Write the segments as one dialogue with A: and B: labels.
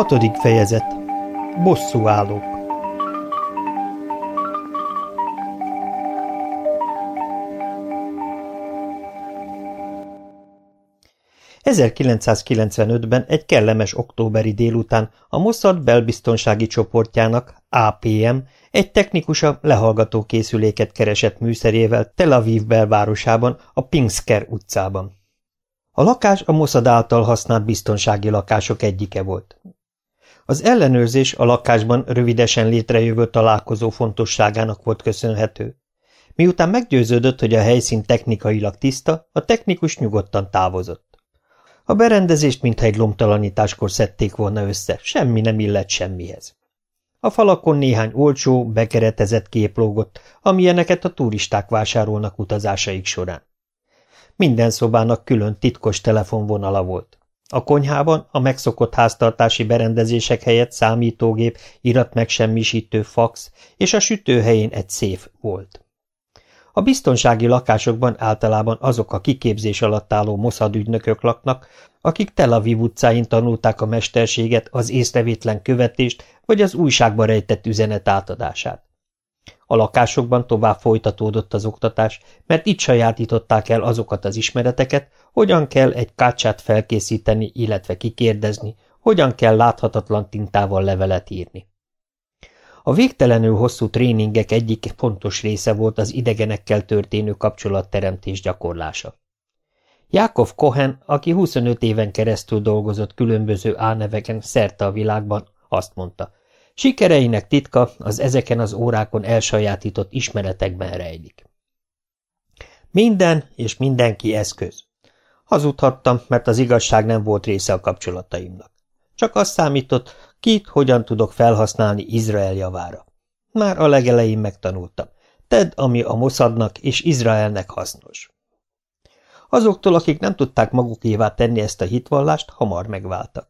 A: Hatodik fejezet Bosszúállók 1995-ben egy kellemes októberi délután a Mossad belbiztonsági csoportjának, APM, egy technikusa lehallgató készüléket keresett műszerével Tel Aviv belvárosában, a Pinksker utcában. A lakás a Mossad által használt biztonsági lakások egyike volt. Az ellenőrzés a lakásban rövidesen létrejövő találkozó fontosságának volt köszönhető. Miután meggyőződött, hogy a helyszín technikailag tiszta, a technikus nyugodtan távozott. A berendezést mintha egy lomtalanításkor szedték volna össze, semmi nem illett semmihez. A falakon néhány olcsó, bekeretezett kép lógott, amilyeneket a turisták vásárolnak utazásaik során. Minden szobának külön titkos telefonvonala volt. A konyhában a megszokott háztartási berendezések helyett számítógép, iratmegsemmisítő fax és a sütőhelyén egy széf volt. A biztonsági lakásokban általában azok a kiképzés alatt álló Mossad ügynökök laknak, akik Tel Aviv utcáin tanulták a mesterséget, az észrevétlen követést vagy az újságba rejtett üzenet átadását. A lakásokban tovább folytatódott az oktatás, mert itt sajátították el azokat az ismereteket, hogyan kell egy kácsát felkészíteni, illetve kikérdezni, hogyan kell láthatatlan tintával levelet írni. A végtelenül hosszú tréningek egyik fontos része volt az idegenekkel történő kapcsolatteremtés gyakorlása. Jákov Cohen, aki 25 éven keresztül dolgozott különböző álneveken szerte a világban, azt mondta, sikereinek titka az ezeken az órákon elsajátított ismeretekben rejlik. Minden és mindenki eszköz. Hazudhattam, mert az igazság nem volt része a kapcsolataimnak. Csak azt számított, kit hogyan tudok felhasználni Izrael javára. Már a legelején megtanultam. Tedd, ami a Mossadnak és Izraelnek hasznos. Azoktól, akik nem tudták magukévá tenni ezt a hitvallást, hamar megváltak.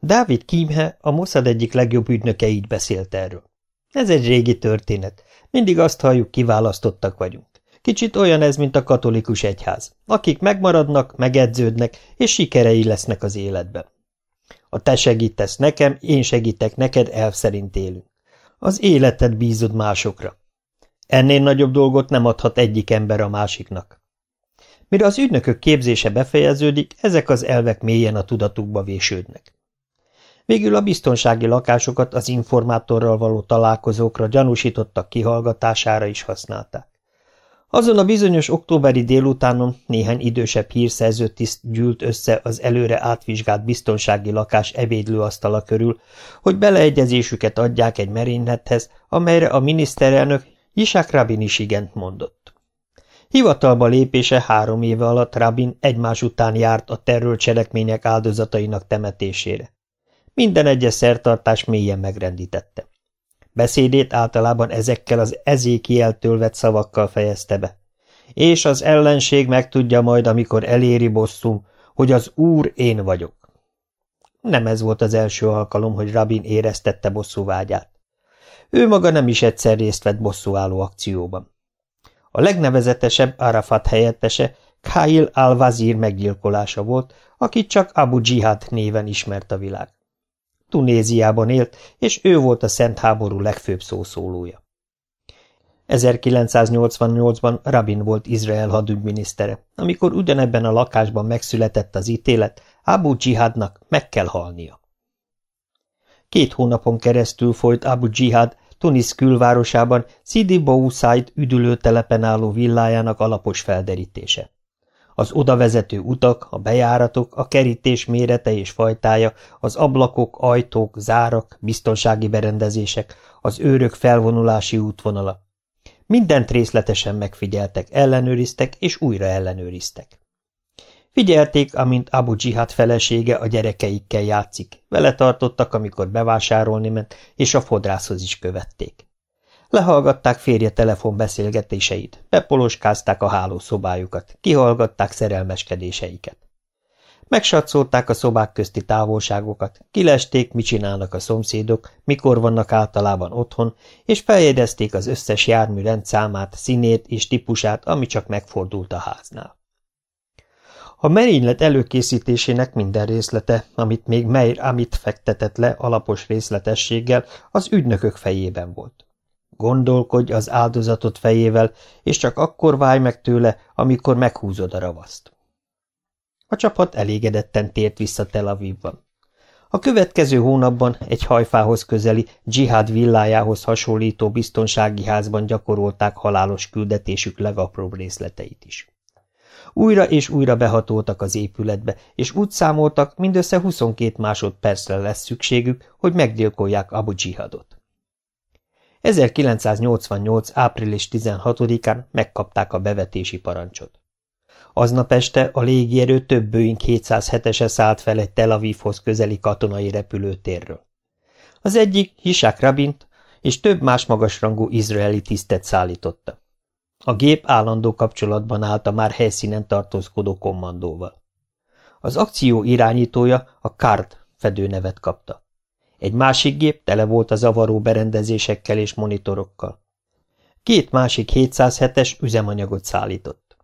A: Dávid Kimhe, a Mossad egyik legjobb ügynöke így beszélt erről. Ez egy régi történet. Mindig azt halljuk, kiválasztottak vagyunk. Kicsit olyan ez, mint a katolikus egyház. Akik megmaradnak, megedződnek, és sikerei lesznek az életben. A te segítesz nekem, én segítek neked, elv szerint élünk. Az életed bízod másokra. Ennél nagyobb dolgot nem adhat egyik ember a másiknak. Mire az ügynökök képzése befejeződik, ezek az elvek mélyen a tudatukba vésődnek. Végül a biztonsági lakásokat az informátorral való találkozókra gyanúsítottak kihallgatására is használták. Azon a bizonyos októberi délutánon néhány idősebb hírszerző tiszt gyűlt össze az előre átvizsgált biztonsági lakás ebédlőasztala körül, hogy beleegyezésüket adják egy merénylethez, amelyre a miniszterelnök Isák Rabin is igent mondott. Hivatalba lépése három éve alatt Rabin egymás után járt a terrorcselekmények áldozatainak temetésére. Minden egyes szertartás mélyen megrendítette. Beszédét általában ezekkel az ezékieltől vett szavakkal fejezte be. És az ellenség megtudja majd, amikor eléri bosszum, hogy az úr én vagyok. Nem ez volt az első alkalom, hogy Rabin éreztette bosszú vágyát. Ő maga nem is egyszer részt vett bosszúálló akcióban. A legnevezetesebb Arafat helyettese Khail al-Wazir meggyilkolása volt, akit csak Abu Jihad néven ismert a világ. Tunéziában élt, és ő volt a Szent Háború legfőbb szószólója. 1988-ban Rabin volt Izrael hadügyminisztere, amikor ugyanebben a lakásban megszületett az ítélet, Abu Jihadnak meg kell halnia. Két hónapon keresztül folyt Abu Jihad Tunis külvárosában Sidi Bou Said üdülőtelepen álló villájának alapos felderítése. Az odavezető utak, a bejáratok, a kerítés mérete és fajtája, az ablakok, ajtók, zárak, biztonsági berendezések, az őrök felvonulási útvonala. Mindent részletesen megfigyeltek, ellenőriztek és újra ellenőriztek. Figyelték, amint Abu Jihad felesége a gyerekeikkel játszik, vele tartottak, amikor bevásárolni ment, és a fodrászhoz is követték. Lehallgatták férje telefonbeszélgetéseit, bepoloskázták a hálószobájukat, kihallgatták szerelmeskedéseiket. Megsatszolták a szobák közti távolságokat, kilesték, mit csinálnak a szomszédok, mikor vannak általában otthon, és feljegyezték az összes jármű rendszámát, színét és típusát, ami csak megfordult a háznál. A merénylet előkészítésének minden részlete, amit még Meir Amit fektetett le alapos részletességgel, az ügynökök fejében volt. Gondolkodj az áldozatot fejével, és csak akkor válj meg tőle, amikor meghúzod a ravaszt. A csapat elégedetten tért vissza Tel Avivban. A következő hónapban egy hajfához közeli dzsihád villájához hasonlító biztonsági házban gyakorolták halálos küldetésük legapróbb részleteit is. Újra és újra behatoltak az épületbe, és úgy számoltak, mindössze 22 másodpercre lesz szükségük, hogy meggyilkolják Abu Dzsihadot. 1988. április 16-án megkapták a bevetési parancsot. Aznap este a légierő több Boeing 707-ese szállt fel egy Tel Avivhoz közeli katonai repülőtérről. Az egyik Hisák Rabint és több más magasrangú izraeli tisztet szállította. A gép állandó kapcsolatban állt a már helyszínen tartózkodó kommandóval. Az akció irányítója a CARD fedőnevet kapta. Egy másik gép tele volt a zavaró berendezésekkel és monitorokkal. Két másik 707-es üzemanyagot szállított.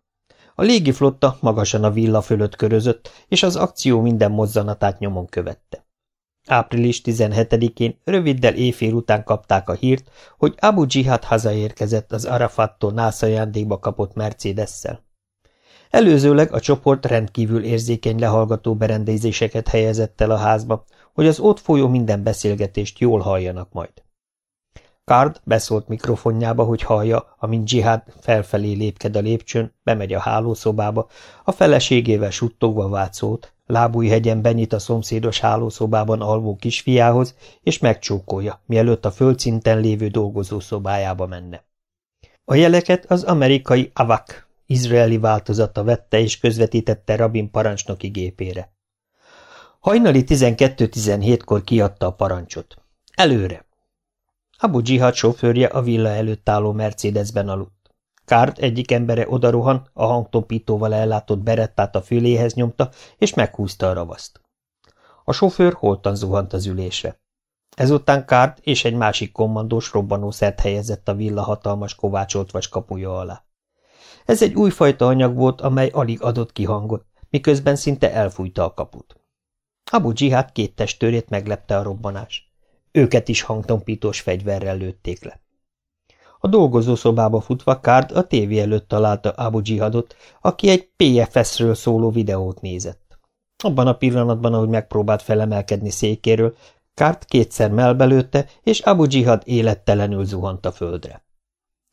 A: A légiflotta magasan a villa fölött körözött, és az akció minden mozzanatát nyomon követte. Április 17-én röviddel éjfél után kapták a hírt, hogy Abu Jihad hazaérkezett az Arafattól nász ajándékba kapott Mercedes-szel. Előzőleg a csoport rendkívül érzékeny lehallgató berendezéseket helyezett el a házba, hogy az ott folyó minden beszélgetést jól halljanak majd. Card beszólt mikrofonjába, hogy hallja, amint Jihad felfelé lépked a lépcsőn, bemegy a hálószobába, a feleségével suttogva szót, lábújhegyen benyit a szomszédos hálószobában alvó kisfiához, és megcsókolja, mielőtt a földszinten lévő dolgozószobájába menne. A jeleket az amerikai AVAC, izraeli változata vette és közvetítette Rabin parancsnoki gépére. Hajnali 12-17-kor kiadta a parancsot. Előre! Abu Jihad sofőrje a villa előtt álló Mercedesben aludt. Kárt egyik embere odarohan, a hangtompítóval ellátott berettát a füléhez nyomta, és meghúzta a ravaszt. A sofőr holtan zuhant az ülésre. Ezután Kárt és egy másik kommandós robbanószert helyezett a villa hatalmas kovácsolt vas kapuja alá. Ez egy újfajta anyag volt, amely alig adott ki hangot, miközben szinte elfújta a kaput. Abu Jihad két testőrét meglepte a robbanás. Őket is hangtompítós fegyverrel lőtték le. A dolgozószobába futva Kárd a tévé előtt találta Abu Jihadot, aki egy PFS-ről szóló videót nézett. Abban a pillanatban, ahogy megpróbált felemelkedni székéről, Kárt kétszer melbelőtte, és Abu Jihad élettelenül zuhant a földre.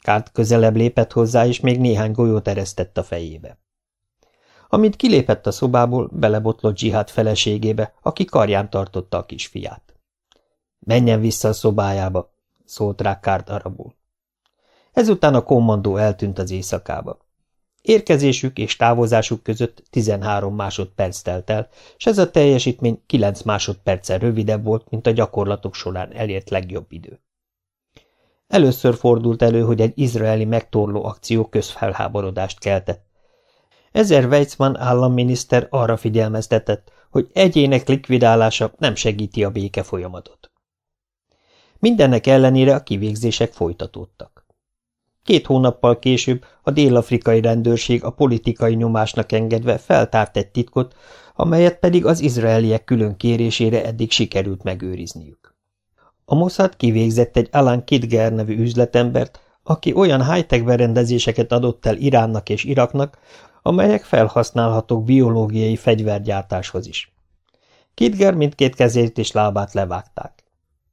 A: Kárt közelebb lépett hozzá, és még néhány golyót eresztett a fejébe. Amint kilépett a szobából, belebotlott Jihad feleségébe, aki karján tartotta a kisfiát. Menjen vissza a szobájába, szólt rá Kárt arabul. Ezután a kommandó eltűnt az éjszakába. Érkezésük és távozásuk között 13 másodperc telt el, és ez a teljesítmény 9 másodperccel rövidebb volt, mint a gyakorlatok során elért legjobb idő. Először fordult elő, hogy egy izraeli megtorló akció közfelháborodást keltett. Ezer Weizmann államminiszter arra figyelmeztetett, hogy egyének likvidálása nem segíti a béke folyamatot. Mindennek ellenére a kivégzések folytatódtak. Két hónappal később a dél-afrikai rendőrség a politikai nyomásnak engedve feltárt egy titkot, amelyet pedig az izraeliek külön kérésére eddig sikerült megőrizniük. A Mossad kivégzett egy Alan Kidger nevű üzletembert, aki olyan high-tech berendezéseket adott el Iránnak és Iraknak, amelyek felhasználhatók biológiai fegyvergyártáshoz is. Kidger mindkét kezét és lábát levágták.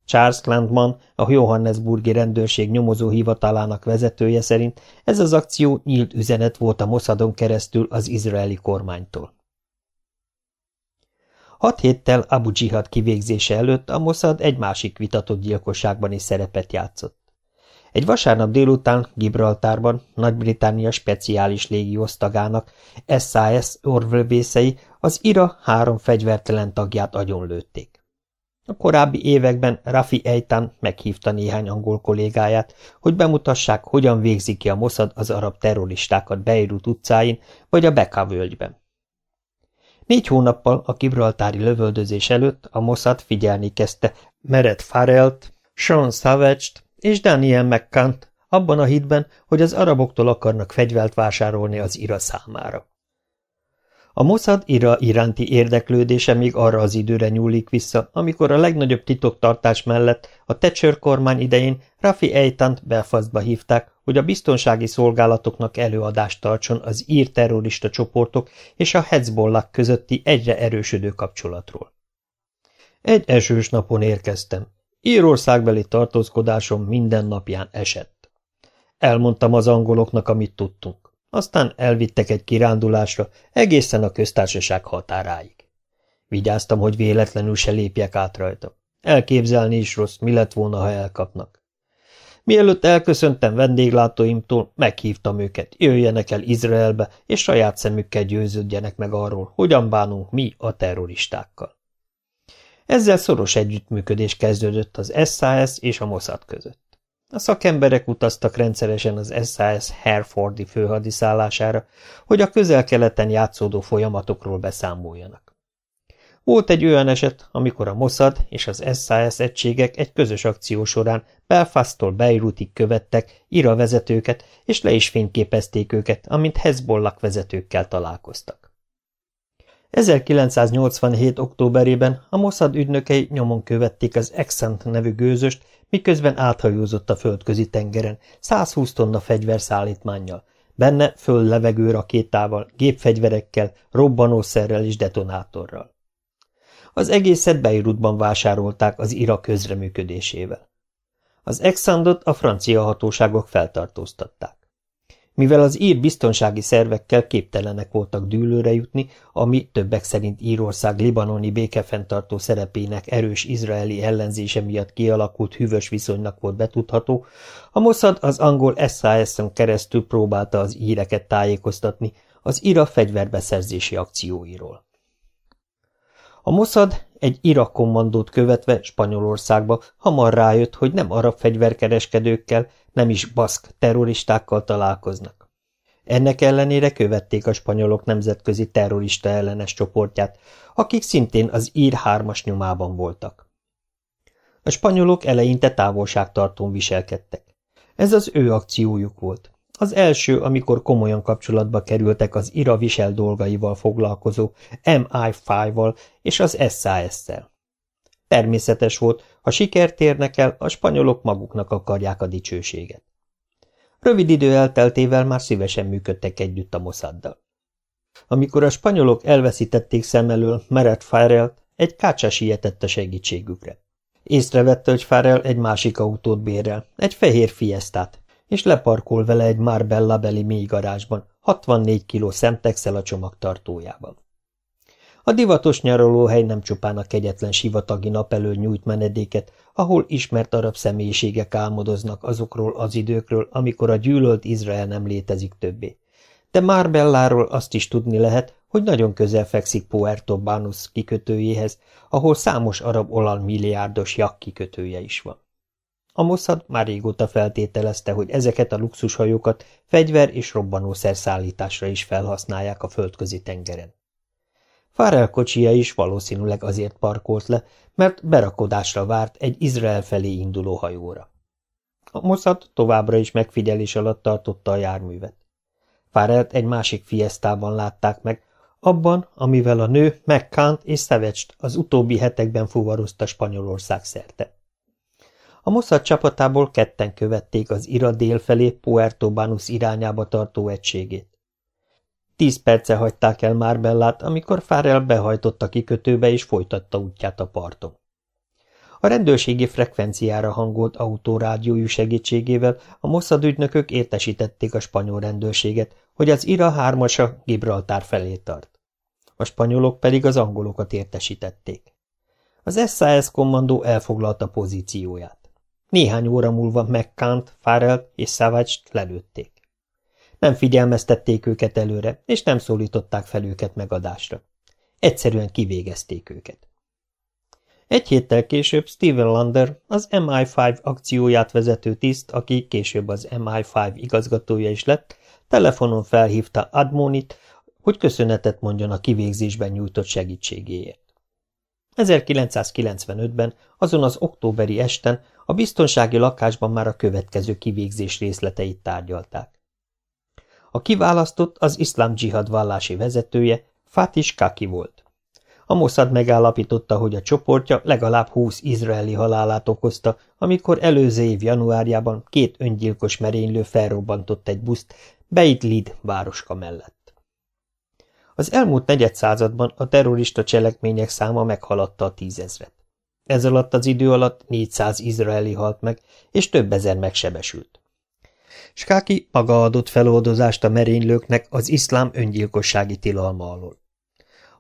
A: Charles Landman, a Johannesburgi rendőrség nyomozó hivatalának vezetője szerint ez az akció nyílt üzenet volt a Mossadon keresztül az izraeli kormánytól. Hat héttel Abu Jihad kivégzése előtt a Mossad egy másik vitatott gyilkosságban is szerepet játszott. Egy vasárnap délután Gibraltárban Nagy-Britannia speciális légiosztagának SAS orvövészei az IRA három fegyvertelen tagját agyonlőtték. A korábbi években Rafi Eitan meghívta néhány angol kollégáját, hogy bemutassák, hogyan végzik ki a Mossad az arab terroristákat Beirut utcáin vagy a Beka völgyben. Négy hónappal a kibraltári lövöldözés előtt a Mossad figyelni kezdte Meret Farrelt, Sean Savage-t és Daniel McCant abban a hitben, hogy az araboktól akarnak fegyvert vásárolni az ira számára. A Mossad ira iránti érdeklődése még arra az időre nyúlik vissza, amikor a legnagyobb titoktartás mellett a Thatcher kormány idején Rafi Eitant Belfastba hívták, hogy a biztonsági szolgálatoknak előadást tartson az ír terrorista csoportok és a Hezbollah közötti egyre erősödő kapcsolatról. Egy esős napon érkeztem. Írországbeli tartózkodásom minden napján esett. Elmondtam az angoloknak, amit tudtunk. Aztán elvittek egy kirándulásra, egészen a köztársaság határáig. Vigyáztam, hogy véletlenül se lépjek át rajta. Elképzelni is rossz, mi lett volna, ha elkapnak. Mielőtt elköszöntem vendéglátóimtól, meghívtam őket, jöjjenek el Izraelbe, és saját szemükkel győződjenek meg arról, hogyan bánunk mi a terroristákkal. Ezzel szoros együttműködés kezdődött az SAS és a Mossad között. A szakemberek utaztak rendszeresen az SAS Herfordi főhadiszállására, hogy a közel-keleten játszódó folyamatokról beszámoljanak. Volt egy olyan eset, amikor a Mossad és az SAS egységek egy közös akció során Belfasttól Beirutig követtek ira vezetőket, és le is fényképezték őket, amint Hezbollah vezetőkkel találkoztak. 1987. októberében a Mossad ügynökei nyomon követték az Exant nevű gőzöst, miközben áthajózott a földközi tengeren 120 tonna fegyverszállítmánnyal, benne föl-levegő rakétával, gépfegyverekkel, robbanószerrel és detonátorral. Az egészet Beirutban vásárolták az Irak közreműködésével. Az Exandot a francia hatóságok feltartóztatták. Mivel az ír biztonsági szervekkel képtelenek voltak dűlőre jutni, ami többek szerint Írország libanoni békefenntartó szerepének erős izraeli ellenzése miatt kialakult hűvös viszonynak volt betudható, a Mossad az angol SAS-on keresztül próbálta az íreket tájékoztatni az IRA fegyverbeszerzési akcióiról. A Mossad egy Irak kommandót követve Spanyolországba hamar rájött, hogy nem arab fegyverkereskedőkkel, nem is baszk terroristákkal találkoznak. Ennek ellenére követték a spanyolok nemzetközi terrorista ellenes csoportját, akik szintén az ír hármas nyomában voltak. A spanyolok eleinte távolságtartón viselkedtek. Ez az ő akciójuk volt. Az első, amikor komolyan kapcsolatba kerültek az IRA visel dolgaival foglalkozó MI5-val és az SAS-szel. Természetes volt, ha sikert érnek el, a spanyolok maguknak akarják a dicsőséget. Rövid idő elteltével már szívesen működtek együtt a Mossaddal. Amikor a spanyolok elveszítették szem elől Meret Farrell, egy kácsa sietett a segítségükre. Észrevette, hogy Farrell egy másik autót bérel, egy fehér fiesztát, és leparkol vele egy Marbella beli mély garázsban, 64 kiló szemtexel a csomagtartójában. A divatos nyaralóhely nem csupán a kegyetlen sivatagi nap elől nyújt menedéket, ahol ismert arab személyiségek álmodoznak azokról az időkről, amikor a gyűlölt Izrael nem létezik többé. De Marbelláról azt is tudni lehet, hogy nagyon közel fekszik Puerto Banus kikötőjéhez, ahol számos arab olal milliárdos jak kikötője is van. A Mossad már régóta feltételezte, hogy ezeket a luxushajókat fegyver és robbanószer szállításra is felhasználják a földközi tengeren. Farrell kocsia is valószínűleg azért parkolt le, mert berakodásra várt egy Izrael felé induló hajóra. A Mossad továbbra is megfigyelés alatt tartotta a járművet. Farrellt egy másik fiesztában látták meg, abban, amivel a nő McCant és savage az utóbbi hetekben fuvarozta Spanyolország szerte. A Mossad csapatából ketten követték az Ira dél felé Puerto Banus irányába tartó egységét. Tíz perce hagyták el már Bellát, amikor Farrell behajtott a kikötőbe és folytatta útját a parton. A rendőrségi frekvenciára hangolt autórádiójú segítségével a Mossad ügynökök értesítették a spanyol rendőrséget, hogy az IRA hármasa Gibraltár felé tart. A spanyolok pedig az angolokat értesítették. Az SAS kommandó elfoglalta pozícióját. Néhány óra múlva McCant, Farrell és Savage-t lelőtték. Nem figyelmeztették őket előre, és nem szólították fel őket megadásra. Egyszerűen kivégezték őket. Egy héttel később Steven Lander, az MI5 akcióját vezető tiszt, aki később az MI5 igazgatója is lett, telefonon felhívta Admonit, hogy köszönetet mondjon a kivégzésben nyújtott segítségéért. 1995-ben, azon az októberi esten a biztonsági lakásban már a következő kivégzés részleteit tárgyalták. A kiválasztott az iszlám dzsihad vallási vezetője, Fatis Kaki volt. A Mossad megállapította, hogy a csoportja legalább húsz izraeli halálát okozta, amikor előző év januárjában két öngyilkos merénylő felrobbantott egy buszt Beit Lid városka mellett. Az elmúlt negyed században a terrorista cselekmények száma meghaladta a tízezret. Ez alatt az idő alatt 400 izraeli halt meg, és több ezer megsebesült. Skáki maga adott feloldozást a merénylőknek az iszlám öngyilkossági tilalma alól.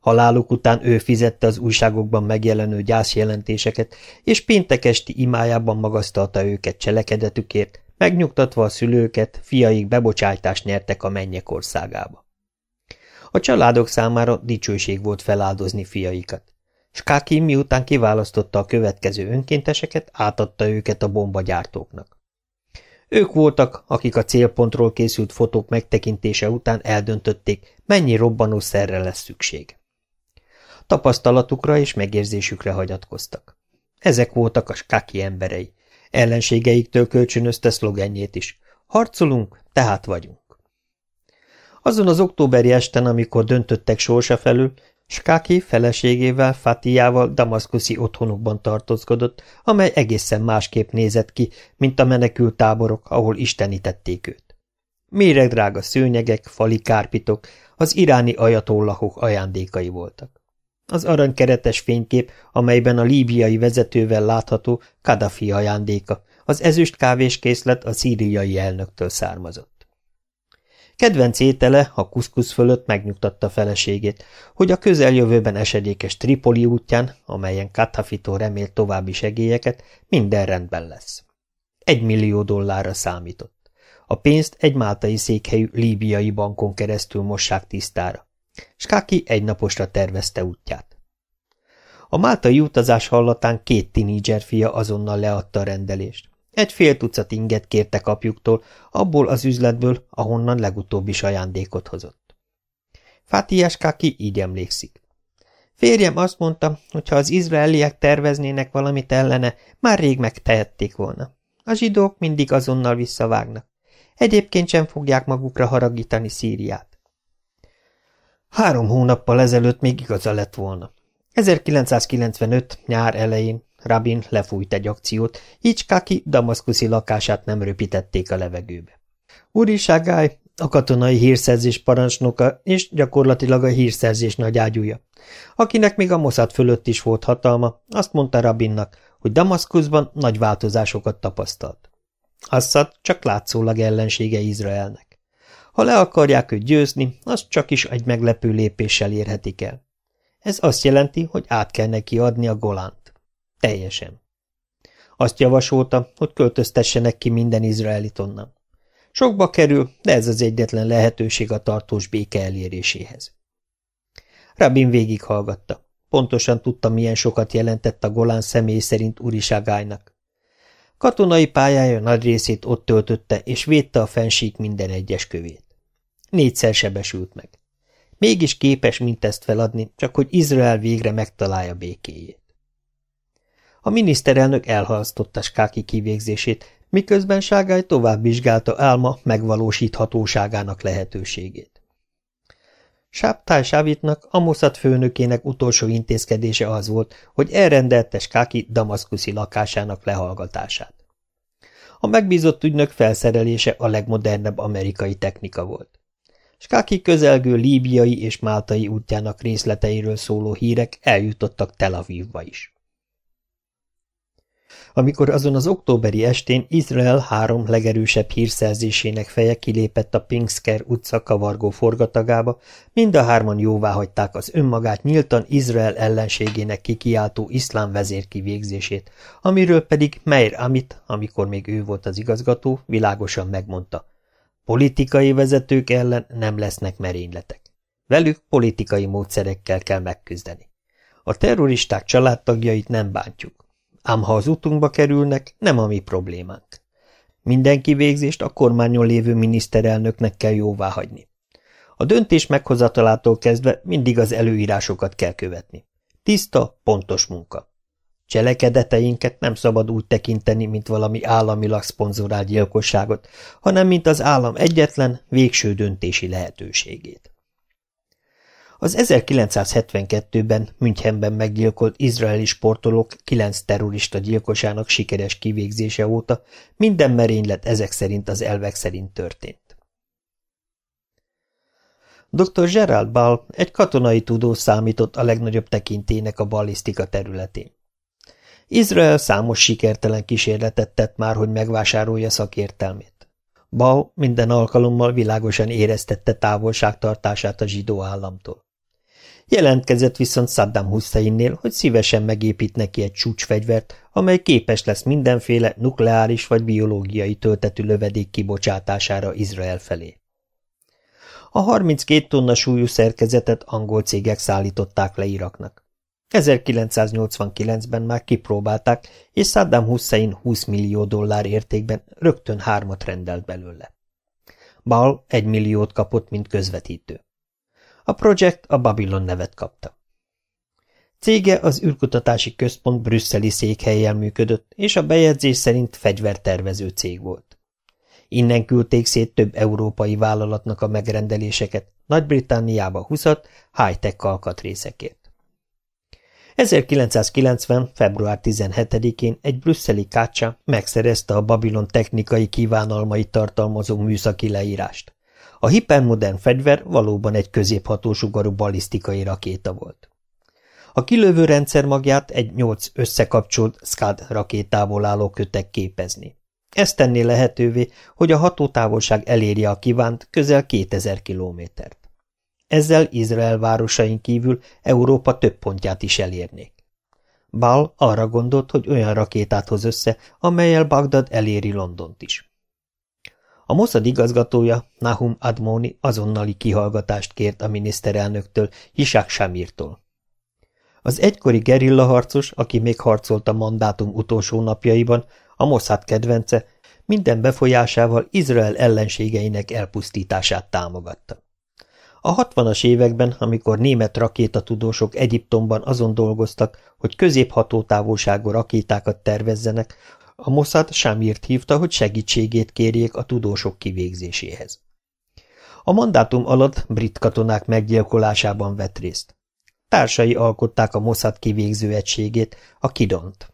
A: Haláluk után ő fizette az újságokban megjelenő gyászjelentéseket, és péntek esti imájában magasztalta őket cselekedetükért, megnyugtatva a szülőket, fiaik bebocsájtást nyertek a mennyek országába. A családok számára dicsőség volt feláldozni fiaikat. Skáki miután kiválasztotta a következő önkénteseket, átadta őket a bombagyártóknak. Ők voltak, akik a célpontról készült fotók megtekintése után eldöntötték, mennyi robbanószerre lesz szükség. Tapasztalatukra és megérzésükre hagyatkoztak. Ezek voltak a skáki emberei. Ellenségeiktől kölcsönözte szlogenjét is. Harcolunk, tehát vagyunk. Azon az októberi esten, amikor döntöttek sorsa felül, Skáki feleségével, Fatiával damaszkuszi otthonukban tartózkodott, amely egészen másképp nézett ki, mint a menekült táborok, ahol istenítették őt. Méregdrága szőnyegek, fali kárpitok, az iráni ajatollahok ajándékai voltak. Az aranykeretes fénykép, amelyben a líbiai vezetővel látható Kadafi ajándéka, az ezüst kávéskészlet a szíriai elnöktől származott. Kedvenc étele a kuszkusz fölött megnyugtatta feleségét, hogy a közeljövőben esedékes Tripoli útján, amelyen Kathafitól remélt további segélyeket, minden rendben lesz. Egy millió dollárra számított. A pénzt egy máltai székhelyű líbiai bankon keresztül mossák tisztára. Skáki egynaposra tervezte útját. A máltai utazás hallatán két tinídzser fia azonnal leadta a rendelést. Egy fél tucat inget kértek apjuktól, abból az üzletből, ahonnan legutóbb is ajándékot hozott. Fátiás Káki így emlékszik. Férjem azt mondta, hogy ha az izraeliek terveznének valamit ellene, már rég megtehették volna. A zsidók mindig azonnal visszavágnak. Egyébként sem fogják magukra haragítani Szíriát. Három hónappal ezelőtt még igaza lett volna. 1995 nyár elején Rabin lefújt egy akciót, így Kaki damaszkuszi lakását nem röpítették a levegőbe. Úriságály, a katonai hírszerzés parancsnoka és gyakorlatilag a hírszerzés nagyágyúja, akinek még a Mossad fölött is volt hatalma, azt mondta Rabinnak, hogy Damaszkuszban nagy változásokat tapasztalt. Assad csak látszólag ellensége Izraelnek. Ha le akarják őt győzni, azt csak is egy meglepő lépéssel érhetik el. Ez azt jelenti, hogy át kell neki adni a Golánt. Teljesen. Azt javasolta, hogy költöztessenek ki minden izraelit onnan. Sokba kerül, de ez az egyetlen lehetőség a tartós béke eléréséhez. Rabin végighallgatta. Pontosan tudta, milyen sokat jelentett a Golán személy szerint Uriságálynak. Katonai pályája nagy részét ott töltötte, és védte a fensík minden egyes kövét. Négyszer sebesült meg. Mégis képes mintezt feladni, csak hogy Izrael végre megtalálja békéjét. A miniszterelnök elhalasztotta Skáki kivégzését, miközben Ságály tovább vizsgálta álma megvalósíthatóságának lehetőségét. Sáptály Sávitnak, a Mossad főnökének utolsó intézkedése az volt, hogy elrendelte Skáki damaszkuszi lakásának lehallgatását. A megbízott ügynök felszerelése a legmodernebb amerikai technika volt. Skáki közelgő líbiai és máltai útjának részleteiről szóló hírek eljutottak Tel Avivba is. Amikor azon az októberi estén Izrael három legerősebb hírszerzésének feje kilépett a Pinksker utca kavargó forgatagába, mind a hárman jóvá hagyták az önmagát nyíltan Izrael ellenségének kikiáltó iszlám vezér kivégzését, amiről pedig Meir Amit, amikor még ő volt az igazgató, világosan megmondta. Politikai vezetők ellen nem lesznek merényletek. Velük politikai módszerekkel kell megküzdeni. A terroristák családtagjait nem bántjuk. Ám ha az utunkba kerülnek, nem a mi problémánk. Minden kivégzést a kormányon lévő miniszterelnöknek kell jóvá hagyni. A döntés meghozatalától kezdve mindig az előírásokat kell követni. Tiszta, pontos munka. Cselekedeteinket nem szabad úgy tekinteni, mint valami államilag szponzorált gyilkosságot, hanem mint az állam egyetlen, végső döntési lehetőségét. Az 1972-ben Münchenben meggyilkolt izraeli sportolók kilenc terrorista gyilkosának sikeres kivégzése óta minden merénylet ezek szerint az elvek szerint történt. Dr. Gerald Ball egy katonai tudós számított a legnagyobb tekintének a ballisztika területén. Izrael számos sikertelen kísérletet tett már, hogy megvásárolja szakértelmét. Ball minden alkalommal világosan éreztette távolságtartását a zsidó államtól. Jelentkezett viszont Saddam Husseinnél, hogy szívesen megépít neki egy csúcsfegyvert, amely képes lesz mindenféle nukleáris vagy biológiai töltetű lövedék kibocsátására Izrael felé. A 32 tonna súlyú szerkezetet angol cégek szállították le Iraknak. 1989-ben már kipróbálták, és Saddam Hussein 20 millió dollár értékben rögtön hármat rendelt belőle. Bal egy milliót kapott, mint közvetítő. A projekt a Babylon nevet kapta. Cége az űrkutatási központ brüsszeli székhelyjel működött, és a bejegyzés szerint fegyvertervező cég volt. Innen küldték szét több európai vállalatnak a megrendeléseket, Nagy-Britanniába 20 high-tech alkatrészekért. 1990. február 17-én egy brüsszeli kácsa megszerezte a Babylon technikai kívánalmait tartalmazó műszaki leírást. A hipermodern fegyver valóban egy középhatósugarú balisztikai rakéta volt. A kilövő rendszer magját egy nyolc összekapcsolt SCAD rakétából álló kötek képezni. Ez tenné lehetővé, hogy a hatótávolság elérje a kívánt közel 2000 kilométert. Ezzel Izrael városain kívül Európa több pontját is elérnék. Bal arra gondolt, hogy olyan rakétát hoz össze, amelyel Bagdad eléri Londont is. A Mossad igazgatója, Nahum Admoni azonnali kihallgatást kért a miniszterelnöktől, Hisák Samirtól. Az egykori gerillaharcos, aki még harcolt a mandátum utolsó napjaiban, a Mossad kedvence, minden befolyásával Izrael ellenségeinek elpusztítását támogatta. A hatvanas években, amikor német rakétatudósok Egyiptomban azon dolgoztak, hogy középhatótávolságú rakétákat tervezzenek, a Mossad Samirt hívta, hogy segítségét kérjék a tudósok kivégzéséhez. A mandátum alatt brit katonák meggyilkolásában vett részt. Társai alkották a Mossad kivégző egységét, a Kidont.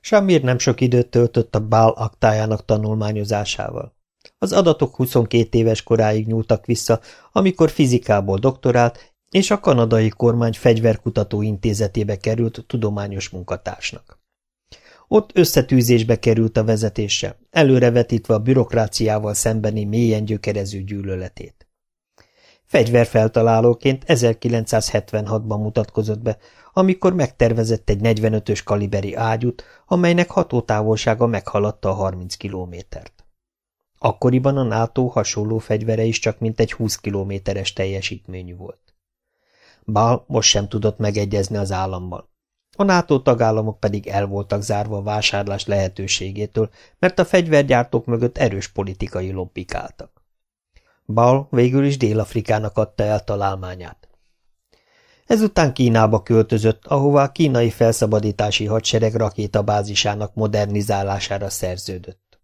A: Samir nem sok időt töltött a Bál aktájának tanulmányozásával. Az adatok 22 éves koráig nyúltak vissza, amikor fizikából doktorált, és a kanadai kormány fegyverkutató intézetébe került tudományos munkatársnak. Ott összetűzésbe került a vezetése, előrevetítve a bürokráciával szembeni mélyen gyökerező gyűlöletét. Fegyverfeltalálóként 1976-ban mutatkozott be, amikor megtervezett egy 45-ös kaliberi ágyút, amelynek hatótávolsága meghaladta a 30 kilométert. Akkoriban a NATO hasonló fegyvere is csak mintegy 20 kilométeres teljesítményű volt. Bál most sem tudott megegyezni az állammal. A NATO tagállamok pedig el voltak zárva a vásárlás lehetőségétől, mert a fegyvergyártók mögött erős politikai lobbik álltak. Bal végül is Dél-Afrikának adta el találmányát. Ezután Kínába költözött, ahová a kínai felszabadítási hadsereg rakétabázisának modernizálására szerződött.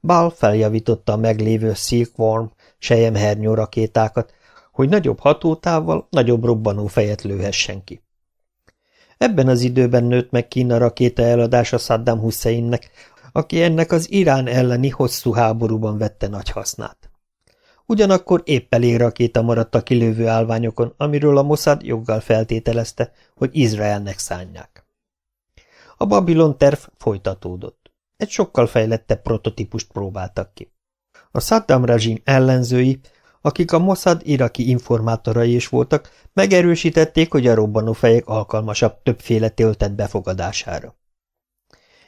A: Bal feljavította a meglévő Silkworm sejemhernyó rakétákat, hogy nagyobb hatótávval, nagyobb robbanó fejet lőhessen ki. Ebben az időben nőtt meg Kína rakéta eladása Saddam Husseinnek, aki ennek az Irán elleni hosszú háborúban vette nagy hasznát. Ugyanakkor épp elég rakéta maradt a kilövő állványokon, amiről a Mossad joggal feltételezte, hogy Izraelnek szánják. A Babilon terv folytatódott. Egy sokkal fejlettebb prototípust próbáltak ki. A Saddam rezsim ellenzői akik a Mossad iraki informátorai is voltak, megerősítették, hogy a robbanófejek alkalmasabb többféle töltet befogadására.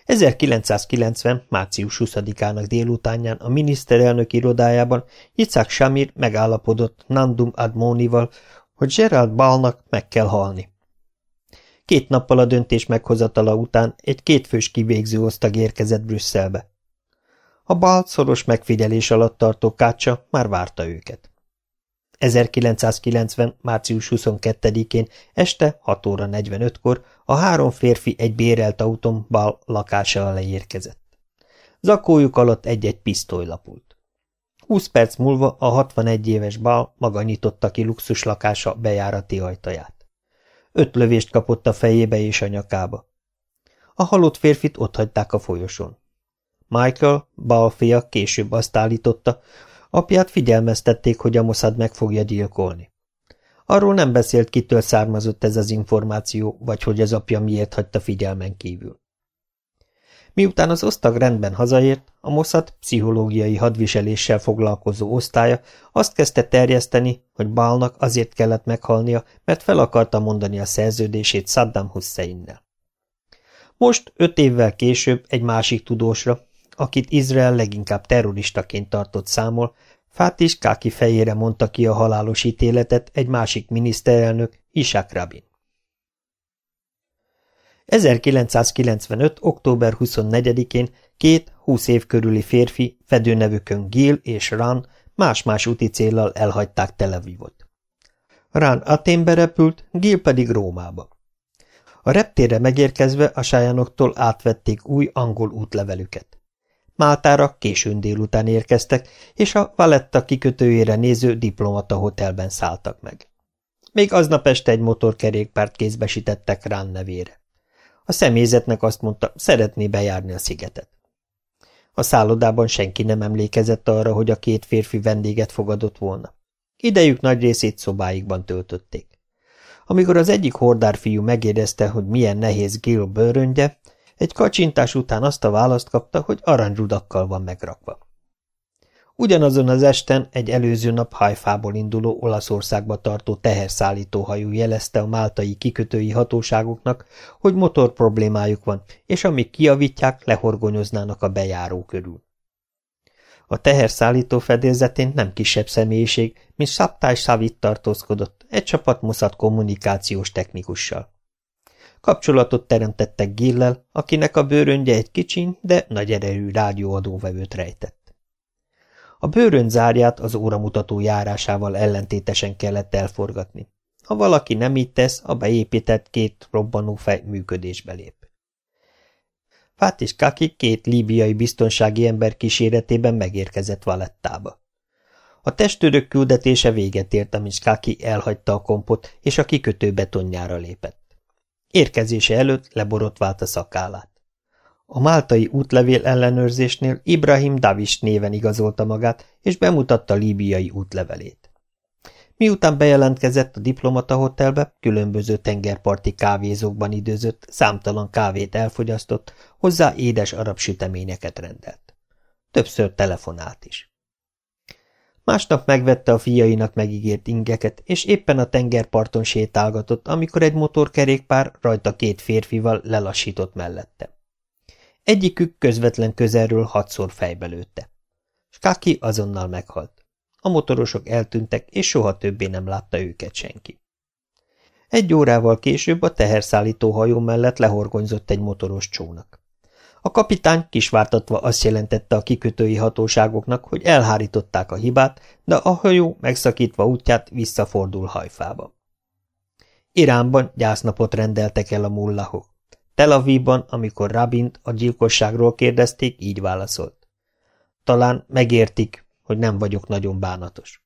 A: 1990. március 20-ának délutánján a miniszterelnök irodájában Yitzhak Shamir megállapodott Nandum Admonival, hogy Gerald Balnak meg kell halni. Két nappal a döntés meghozatala után egy kétfős kivégző osztag érkezett Brüsszelbe. A balt szoros megfigyelés alatt tartó kácsa már várta őket. 1990. március 22-én este 6 óra 45-kor a három férfi egy bérelt autón bal lakása alá érkezett. Zakójuk alatt egy-egy pisztoly lapult. Húsz perc múlva a 61 éves bal maga nyitotta ki luxus lakása bejárati ajtaját. Öt lövést kapott a fejébe és a nyakába. A halott férfit otthagyták a folyosón. Michael, bal fia később azt állította, apját figyelmeztették, hogy a Mossad meg fogja gyilkolni. Arról nem beszélt, kitől származott ez az információ, vagy hogy az apja miért hagyta figyelmen kívül. Miután az osztag rendben hazaért, a Mossad pszichológiai hadviseléssel foglalkozó osztálya azt kezdte terjeszteni, hogy Bálnak azért kellett meghalnia, mert fel akarta mondani a szerződését Saddam Husseinnel. Most, öt évvel később egy másik tudósra, akit Izrael leginkább terroristaként tartott számol, Fátis Káki fejére mondta ki a halálos ítéletet egy másik miniszterelnök, Isaac Rabin. 1995. október 24-én két 20 év körüli férfi, fedőnevükön Gil és Ran más-más úti céllal elhagyták Tel Avivot. Ran Aténbe repült, Gil pedig Rómába. A reptérre megérkezve a sájánoktól átvették új angol útlevelüket. Máltára későn délután érkeztek, és a Valetta kikötőjére néző diplomata hotelben szálltak meg. Még aznap este egy motorkerékpárt kézbesítettek Rán nevére. A személyzetnek azt mondta, szeretné bejárni a szigetet. A szállodában senki nem emlékezett arra, hogy a két férfi vendéget fogadott volna. Idejük nagy részét szobáikban töltötték. Amikor az egyik hordárfiú megérezte, hogy milyen nehéz Gil bőröngye, egy kacsintás után azt a választ kapta, hogy aranyrudakkal van megrakva. Ugyanazon az esten egy előző nap hajfából induló Olaszországba tartó teherszállítóhajó jelezte a máltai kikötői hatóságoknak, hogy motor problémájuk van, és amíg kiavítják, lehorgonyoznának a bejáró körül. A teherszállító fedélzetén nem kisebb személyiség, mint Saptály Savit tartózkodott, egy csapat moszat kommunikációs technikussal. Kapcsolatot teremtettek Gillel, akinek a bőröngye egy kicsin, de nagy erejű rádióadóvevőt rejtett. A bőrön zárját az óramutató járásával ellentétesen kellett elforgatni. Ha valaki nem így tesz, a beépített két robbanófej működésbe lép. Fát és Kaki két líbiai biztonsági ember kíséretében megérkezett Valettába. A testőrök küldetése véget ért, amint Kaki elhagyta a kompot, és a kikötő betonjára lépett. Érkezése előtt leborotvált a szakállát. A máltai útlevél ellenőrzésnél Ibrahim Davis néven igazolta magát, és bemutatta líbiai útlevelét. Miután bejelentkezett a diplomata hotelbe, különböző tengerparti kávézókban időzött, számtalan kávét elfogyasztott, hozzá édes arab süteményeket rendelt. Többször telefonált is. Másnap megvette a fiainak megígért ingeket, és éppen a tengerparton sétálgatott, amikor egy motorkerékpár rajta két férfival lelassított mellette. Egyikük közvetlen közelről hatszor fejbe lőtte. Skaki azonnal meghalt. A motorosok eltűntek, és soha többé nem látta őket senki. Egy órával később a teherszállító hajó mellett lehorgonyzott egy motoros csónak. A kapitány kisvártatva azt jelentette a kikötői hatóságoknak, hogy elhárították a hibát, de a hajó megszakítva útját visszafordul hajfába. Iránban gyásznapot rendeltek el a mullahok. Tel Avivban, amikor Rabint a gyilkosságról kérdezték, így válaszolt. Talán megértik, hogy nem vagyok nagyon bánatos.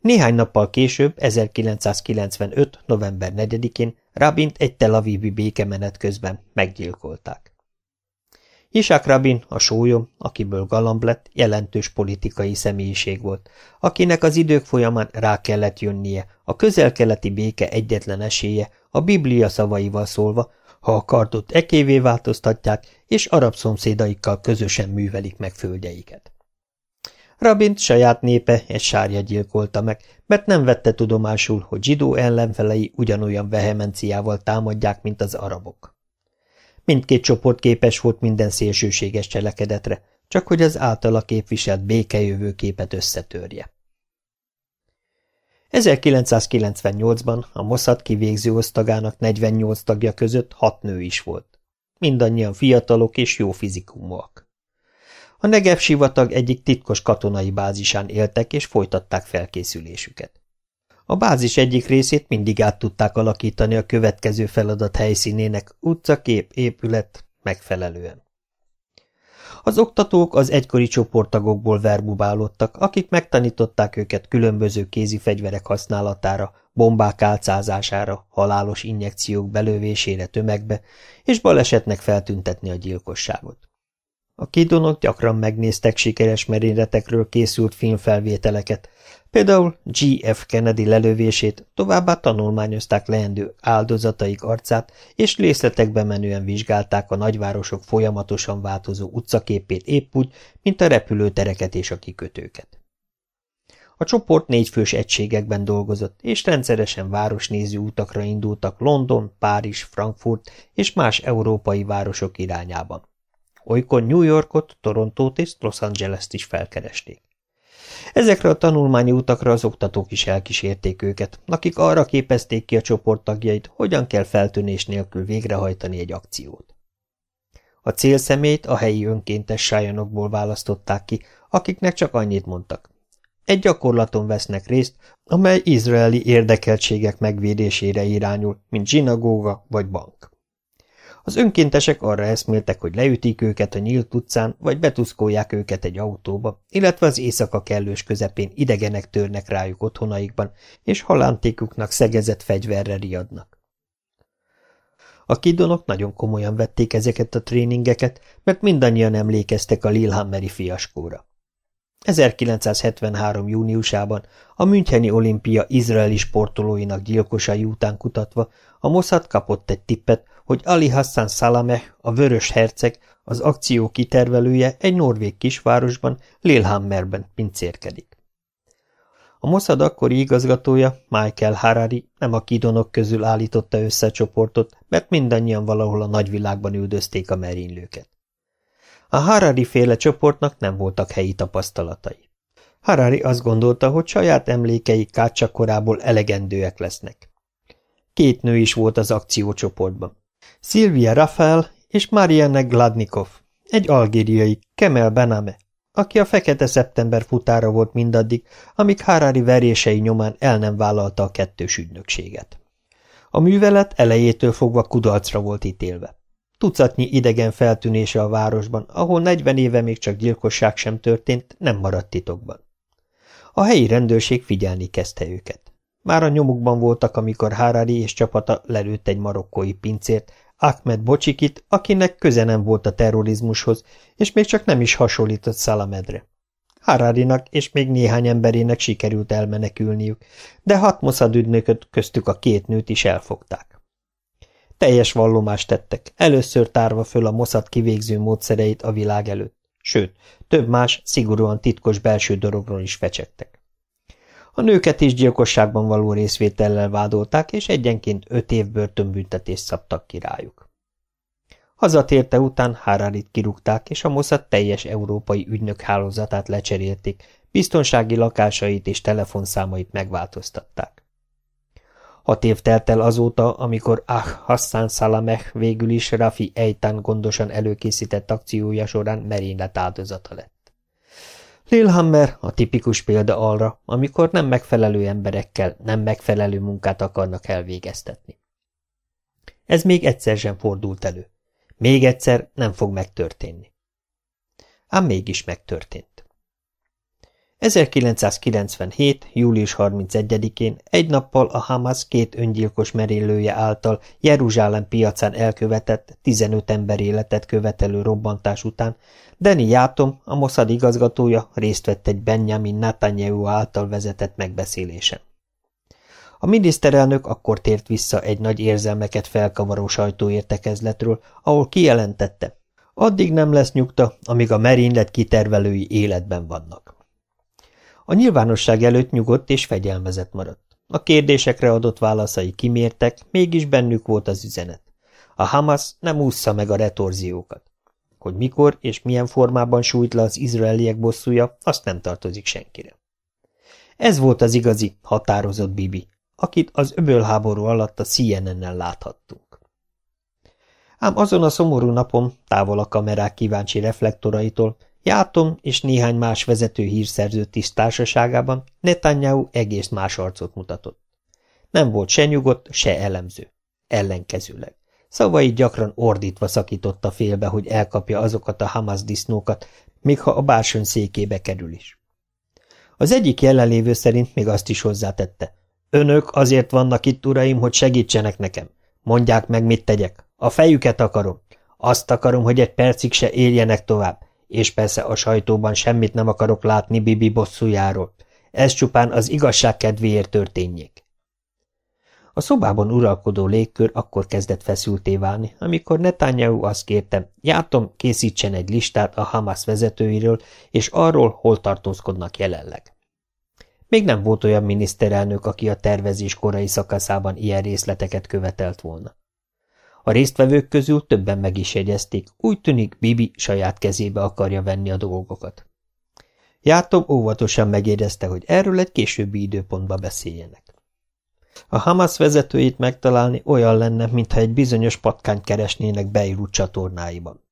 A: Néhány nappal később, 1995. november 4-én Rabint egy Tel Avivi békemenet közben meggyilkolták. Isák Rabin, a sólyom, akiből galamb lett, jelentős politikai személyiség volt, akinek az idők folyamán rá kellett jönnie, a közel-keleti béke egyetlen esélye, a Biblia szavaival szólva, ha a kardot ekévé változtatják, és arab szomszédaikkal közösen művelik meg földjeiket. Rabint saját népe egy sárja gyilkolta meg, mert nem vette tudomásul, hogy zsidó ellenfelei ugyanolyan vehemenciával támadják, mint az arabok. Mindkét csoport képes volt minden szélsőséges cselekedetre, csak hogy az általa képviselt békejövőképet összetörje. 1998-ban a Mossad kivégző osztagának 48 tagja között hat nő is volt. Mindannyian fiatalok és jó fizikumúak. A Negev sivatag egyik titkos katonai bázisán éltek és folytatták felkészülésüket. A bázis egyik részét mindig át tudták alakítani a következő feladat helyszínének utcakép, épület megfelelően. Az oktatók az egykori csoporttagokból verbubálódtak, akik megtanították őket különböző kézi fegyverek használatára, bombák álcázására, halálos injekciók belövésére tömegbe, és balesetnek feltüntetni a gyilkosságot. A kidonok gyakran megnéztek sikeres merényletekről készült filmfelvételeket, például G.F. Kennedy lelövését, továbbá tanulmányozták leendő áldozataik arcát, és részletekbe menően vizsgálták a nagyvárosok folyamatosan változó utcaképét épp úgy, mint a repülőtereket és a kikötőket. A csoport négyfős egységekben dolgozott, és rendszeresen városnéző utakra indultak London, Párizs, Frankfurt és más európai városok irányában. Olykor New Yorkot, Torontót és Los Angeles-t is felkeresték. Ezekre a tanulmányi utakra az oktatók is elkísérték őket, akik arra képezték ki a csoport tagjait, hogyan kell feltűnés nélkül végrehajtani egy akciót. A célszemélyt a helyi önkéntes sájanokból választották ki, akiknek csak annyit mondtak. Egy gyakorlaton vesznek részt, amely izraeli érdekeltségek megvédésére irányul, mint zsinagóga vagy bank. Az önkéntesek arra eszméltek, hogy leütik őket a nyílt utcán, vagy betuszkolják őket egy autóba, illetve az éjszaka kellős közepén idegenek törnek rájuk otthonaikban, és halántékuknak szegezett fegyverre riadnak. A kidonok nagyon komolyan vették ezeket a tréningeket, mert mindannyian emlékeztek a Lillehammeri fiaskóra. 1973. júniusában a Müncheni olimpia izraeli sportolóinak gyilkosai után kutatva a Mossad kapott egy tippet, hogy Ali Hassan Salameh, a Vörös Herceg, az akció kitervelője egy norvég kisvárosban, Lillehammerben pincérkedik. A Mossad akkori igazgatója, Michael Harari nem a kidonok közül állította össze a mert mindannyian valahol a nagyvilágban üldözték a merénylőket. A Harari féle csoportnak nem voltak helyi tapasztalatai. Harari azt gondolta, hogy saját emlékei Kácsa korából elegendőek lesznek. Két nő is volt az akciócsoportban. Szilvia Rafael és Marianne Gladnikov, egy algériai, Kemel Bename, aki a fekete szeptember futára volt mindaddig, amíg Harari verései nyomán el nem vállalta a kettős ügynökséget. A művelet elejétől fogva kudarcra volt ítélve. Tucatnyi idegen feltűnése a városban, ahol 40 éve még csak gyilkosság sem történt, nem maradt titokban. A helyi rendőrség figyelni kezdte őket. Már a nyomukban voltak, amikor Harari és csapata lelőtt egy marokkói pincért, Ahmed Bocsikit, akinek köze nem volt a terrorizmushoz, és még csak nem is hasonlított Salamedre. Hararinak és még néhány emberének sikerült elmenekülniük, de hat Mossad ügynököt köztük a két nőt is elfogták. Teljes vallomást tettek, először tárva föl a Mossad kivégző módszereit a világ előtt, sőt, több más, szigorúan titkos belső dologról is fecsegtek. A nőket is gyilkosságban való részvétellel vádolták, és egyenként öt év börtönbüntetést szabtak ki rájuk. Hazatérte után Hararit kirúgták, és a Mossad teljes európai ügynök hálózatát lecserélték, biztonsági lakásait és telefonszámait megváltoztatták. Hat év telt el azóta, amikor Ah Hassan Salameh végül is Rafi Eitan gondosan előkészített akciója során merénylet áldozata lett. Lilhammer a tipikus példa arra, amikor nem megfelelő emberekkel nem megfelelő munkát akarnak elvégeztetni. Ez még egyszer sem fordult elő. Még egyszer nem fog megtörténni. Ám mégis megtörtént. 1997. július 31-én egy nappal a Hamas két öngyilkos merélője által Jeruzsálem piacán elkövetett 15 ember életet követelő robbantás után Deni Játom, a Mossad igazgatója részt vett egy Benjamin Netanyahu által vezetett megbeszélésen. A miniszterelnök akkor tért vissza egy nagy érzelmeket felkavaró sajtóértekezletről, ahol kijelentette, addig nem lesz nyugta, amíg a merénylet kitervelői életben vannak. A nyilvánosság előtt nyugodt és fegyelmezett maradt. A kérdésekre adott válaszai kimértek, mégis bennük volt az üzenet. A Hamas nem ússza meg a retorziókat. Hogy mikor és milyen formában sújt le az izraeliek bosszúja, azt nem tartozik senkire. Ez volt az igazi, határozott Bibi, akit az öbölháború alatt a CNN-nel láthattunk. Ám azon a szomorú napon, távol a kamerák kíváncsi reflektoraitól, Játom és néhány más vezető hírszerző tiszt társaságában Netanyahu egész más arcot mutatott. Nem volt se nyugodt, se elemző. Ellenkezőleg. Szavai gyakran ordítva szakította félbe, hogy elkapja azokat a Hamas disznókat, még ha a bársony székébe kerül is. Az egyik jelenlévő szerint még azt is hozzátette. Önök azért vannak itt, uraim, hogy segítsenek nekem. Mondják meg, mit tegyek. A fejüket akarom. Azt akarom, hogy egy percig se éljenek tovább. És persze a sajtóban semmit nem akarok látni Bibi bosszújáról. Ez csupán az igazság kedvéért történjék. A szobában uralkodó légkör akkor kezdett feszülté válni, amikor Netanyahu azt kérte, játom, készítsen egy listát a Hamas vezetőiről, és arról, hol tartózkodnak jelenleg. Még nem volt olyan miniszterelnök, aki a tervezés korai szakaszában ilyen részleteket követelt volna. A résztvevők közül többen meg is jegyezték, úgy tűnik Bibi saját kezébe akarja venni a dolgokat. Játom óvatosan megérezte, hogy erről egy későbbi időpontba beszéljenek. A Hamas vezetőit megtalálni olyan lenne, mintha egy bizonyos patkányt keresnének Beirut csatornáiban.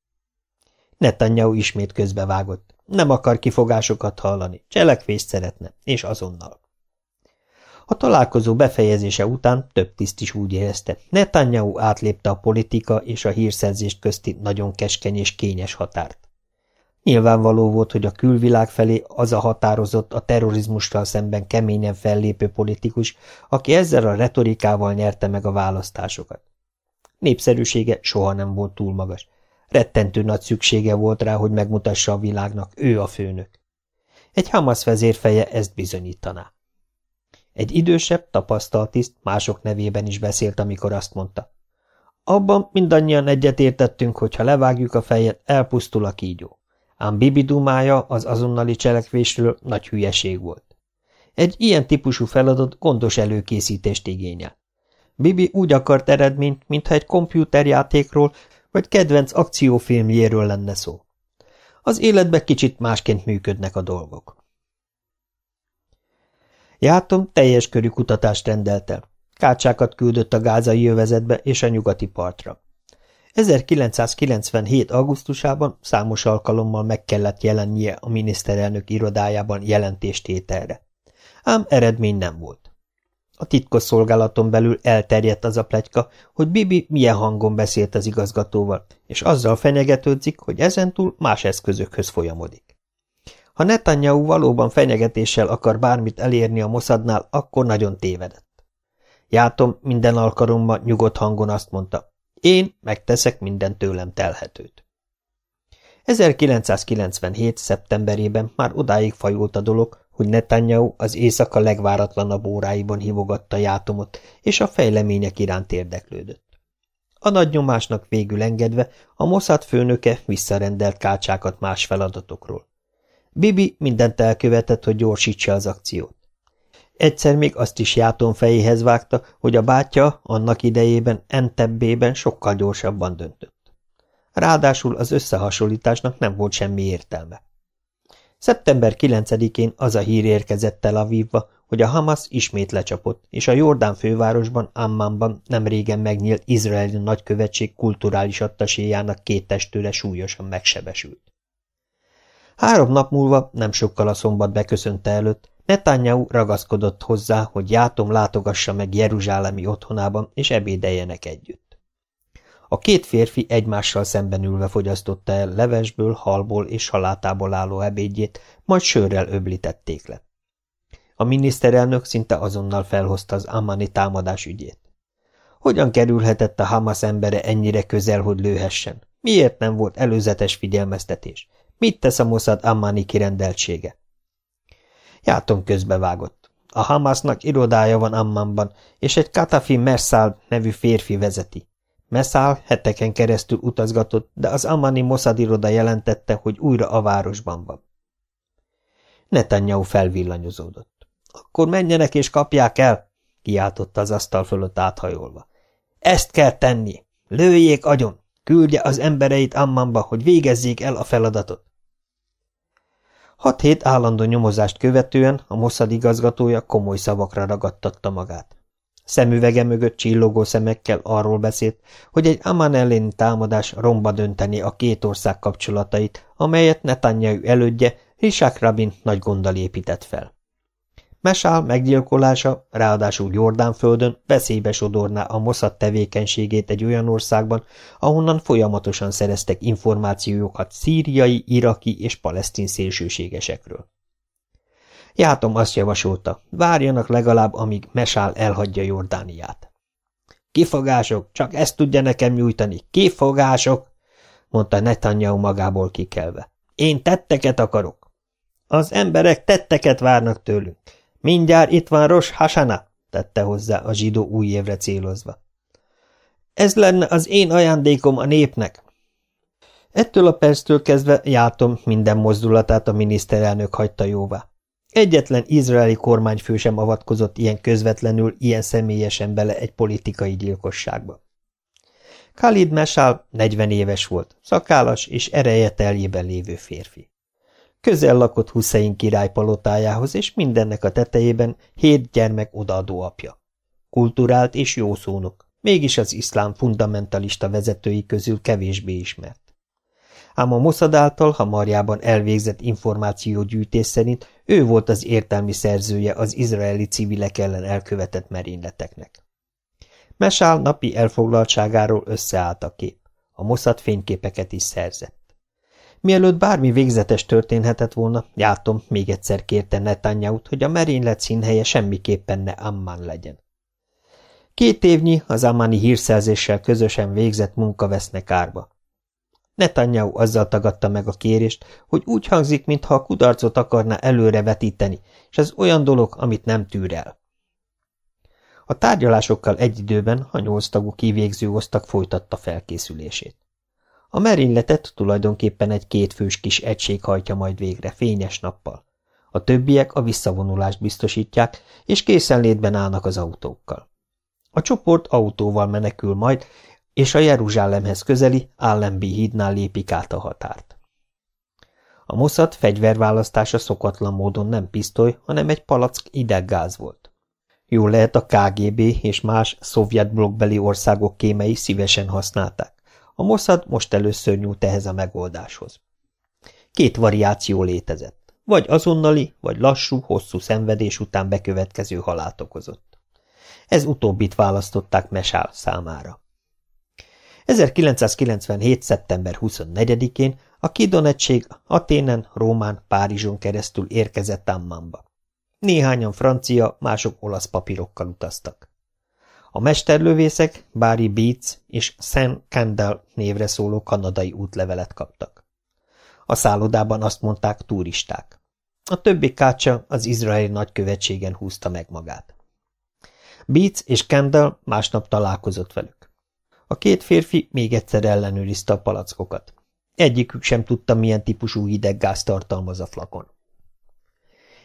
A: Netanyahu ismét közbevágott. Nem akar kifogásokat hallani, cselekvést szeretne, és azonnal. A találkozó befejezése után több tiszt is úgy érezte, Netanyahu átlépte a politika és a hírszerzést közti nagyon keskeny és kényes határt. Nyilvánvaló volt, hogy a külvilág felé az a határozott a terrorizmussal szemben keményen fellépő politikus, aki ezzel a retorikával nyerte meg a választásokat. Népszerűsége soha nem volt túl magas. Rettentő nagy szüksége volt rá, hogy megmutassa a világnak, ő a főnök. Egy Hamas vezérfeje ezt bizonyítaná. Egy idősebb, tapasztalt tiszt mások nevében is beszélt, amikor azt mondta. Abban mindannyian egyetértettünk, hogy ha levágjuk a fejet, elpusztul a kígyó ám Bibi dumája az azonnali cselekvésről nagy hülyeség volt. Egy ilyen típusú feladat gondos előkészítést igényel. Bibi úgy akart eredményt, mintha egy kompjúterjátékról vagy kedvenc akciófilmjéről lenne szó. Az életben kicsit másként működnek a dolgok. Játom teljes körű kutatást rendelt el. Kácsákat küldött a gázai jövezetbe és a nyugati partra. 1997. augusztusában számos alkalommal meg kellett jelennie a miniszterelnök irodájában jelentéstételre. Ám eredmény nem volt. A titkos szolgálaton belül elterjedt az a plegyka, hogy Bibi milyen hangon beszélt az igazgatóval, és azzal fenyegetődzik, hogy ezentúl más eszközökhöz folyamodik. Ha Netanyahu valóban fenyegetéssel akar bármit elérni a Mossadnál, akkor nagyon tévedett. Játom minden alkalommal nyugodt hangon azt mondta, én megteszek minden tőlem telhetőt. 1997. szeptemberében már odáig fajult a dolog, hogy Netanyahu az éjszaka legváratlanabb óráiban hívogatta játomot, és a fejlemények iránt érdeklődött. A nagy nyomásnak végül engedve a Mossad főnöke visszarendelt kácsákat más feladatokról. Bibi mindent elkövetett, hogy gyorsítsa az akciót. Egyszer még azt is játon fejéhez vágta, hogy a bátyja annak idejében Entebbében sokkal gyorsabban döntött. Ráadásul az összehasonlításnak nem volt semmi értelme. Szeptember 9-én az a hír érkezett Tel Avivba, hogy a Hamas ismét lecsapott, és a Jordán fővárosban, Ammanban nem megnyílt izraeli nagykövetség kulturális attaséjának két testőre súlyosan megsebesült. Három nap múlva, nem sokkal a szombat beköszönte előtt, Netanyahu ragaszkodott hozzá, hogy játom látogassa meg Jeruzsálemi otthonában, és ebédeljenek együtt. A két férfi egymással szemben ülve fogyasztotta el levesből, halból és salátából álló ebédjét, majd sörrel öblítették le. A miniszterelnök szinte azonnal felhozta az Ammani támadás ügyét. Hogyan kerülhetett a Hamas embere ennyire közel, hogy lőhessen? Miért nem volt előzetes figyelmeztetés? Mit tesz a Mossad Ammani kirendeltsége? Játon közbevágott. A Hamasnak irodája van Ammanban, és egy Katafi Mersal nevű férfi vezeti. Mersal heteken keresztül utazgatott, de az Ammani Mossad iroda jelentette, hogy újra a városban van. Netanyahu felvillanyozódott. Akkor menjenek és kapják el, kiáltotta az asztal fölött áthajolva. Ezt kell tenni! Lőjék agyon! Küldje az embereit Ammanba, hogy végezzék el a feladatot. Hat hét állandó nyomozást követően a Mossad igazgatója komoly szavakra ragadtatta magát. Szemüvege mögött csillogó szemekkel arról beszélt, hogy egy Aman elleni támadás romba dönteni a két ország kapcsolatait, amelyet Netanyahu elődje, Rishak Rabin nagy gonddal épített fel. Mesál meggyilkolása, ráadásul Jordánföldön veszélybe sodorná a Mossad tevékenységét egy olyan országban, ahonnan folyamatosan szereztek információkat szíriai, iraki és palesztin szélsőségesekről. Játom azt javasolta, várjanak legalább, amíg Mesál elhagyja Jordániát. Kifogások, csak ezt tudja nekem nyújtani, kifogások, mondta Netanyahu magából kikelve. Én tetteket akarok. Az emberek tetteket várnak tőlünk. Mindjárt itt van Ros Hasana, tette hozzá a zsidó új évre célozva. Ez lenne az én ajándékom a népnek. Ettől a perctől kezdve játom minden mozdulatát a miniszterelnök hagyta jóvá. Egyetlen izraeli kormányfő sem avatkozott ilyen közvetlenül, ilyen személyesen bele egy politikai gyilkosságba. Khalid Mesál 40 éves volt, szakálas és ereje teljében lévő férfi. Közel lakott Hussein király palotájához, és mindennek a tetejében hét gyermek odaadó apja. Kulturált és jó szónok, mégis az iszlám fundamentalista vezetői közül kevésbé ismert. Ám a Mossad által hamarjában elvégzett információgyűjtés szerint ő volt az értelmi szerzője az izraeli civilek ellen elkövetett merényleteknek. Mesál napi elfoglaltságáról összeállt a kép. A Mossad fényképeket is szerzett. Mielőtt bármi végzetes történhetett volna, játom, még egyszer kérte netanyahu hogy a merénylet színhelye semmiképpen ne Amman legyen. Két évnyi az Ammani hírszerzéssel közösen végzett munka vesznek kárba. Netanyahu azzal tagadta meg a kérést, hogy úgy hangzik, mintha a kudarcot akarná előre vetíteni, és ez olyan dolog, amit nem tűr el. A tárgyalásokkal egy időben a nyolc tagú kivégző osztag folytatta felkészülését. A merényletet tulajdonképpen egy kétfős kis egység hajtja majd végre, fényes nappal. A többiek a visszavonulást biztosítják, és készenlétben állnak az autókkal. A csoport autóval menekül majd, és a Jeruzsálemhez közeli Allenby hídnál lépik át a határt. A Mossad fegyverválasztása szokatlan módon nem pisztoly, hanem egy palack ideggáz volt. Jól lehet a KGB és más szovjet blokkbeli országok kémei szívesen használták. A Mossad most először nyújt ehhez a megoldáshoz. Két variáció létezett, vagy azonnali, vagy lassú, hosszú szenvedés után bekövetkező halált okozott. Ez utóbbit választották Mesál számára. 1997. szeptember 24-én a Kidon egység Aténen, Rómán, Párizson keresztül érkezett Ammanba. Néhányan francia, mások olasz papírokkal utaztak. A mesterlövészek Barry Beats és Sam Kendall névre szóló kanadai útlevelet kaptak. A szállodában azt mondták turisták. A többi kácsa az izraeli nagykövetségen húzta meg magát. Beats és Kendall másnap találkozott velük. A két férfi még egyszer ellenőrizte a palackokat. Egyikük sem tudta, milyen típusú hideggáz tartalmaz a flakon.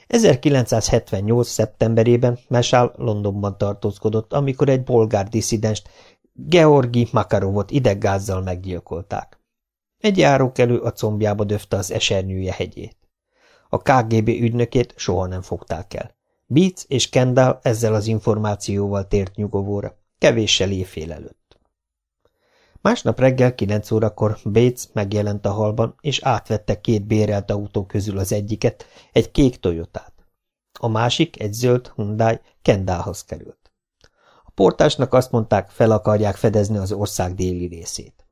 A: 1978. szeptemberében Mesál Londonban tartózkodott, amikor egy bolgár disszidenst, Georgi Makarovot ideggázzal meggyilkolták. Egy járókelő a combjába döfte az esernyője hegyét. A KGB ügynökét soha nem fogták el. Beats és Kendall ezzel az információval tért nyugovóra, kevéssel éjfél előtt. Másnap reggel kilenc órakor Bates megjelent a halban, és átvette két bérelt autó közül az egyiket, egy kék Toyotát. A másik, egy zöld Hyundai, Kendallhoz került. A portásnak azt mondták, fel akarják fedezni az ország déli részét.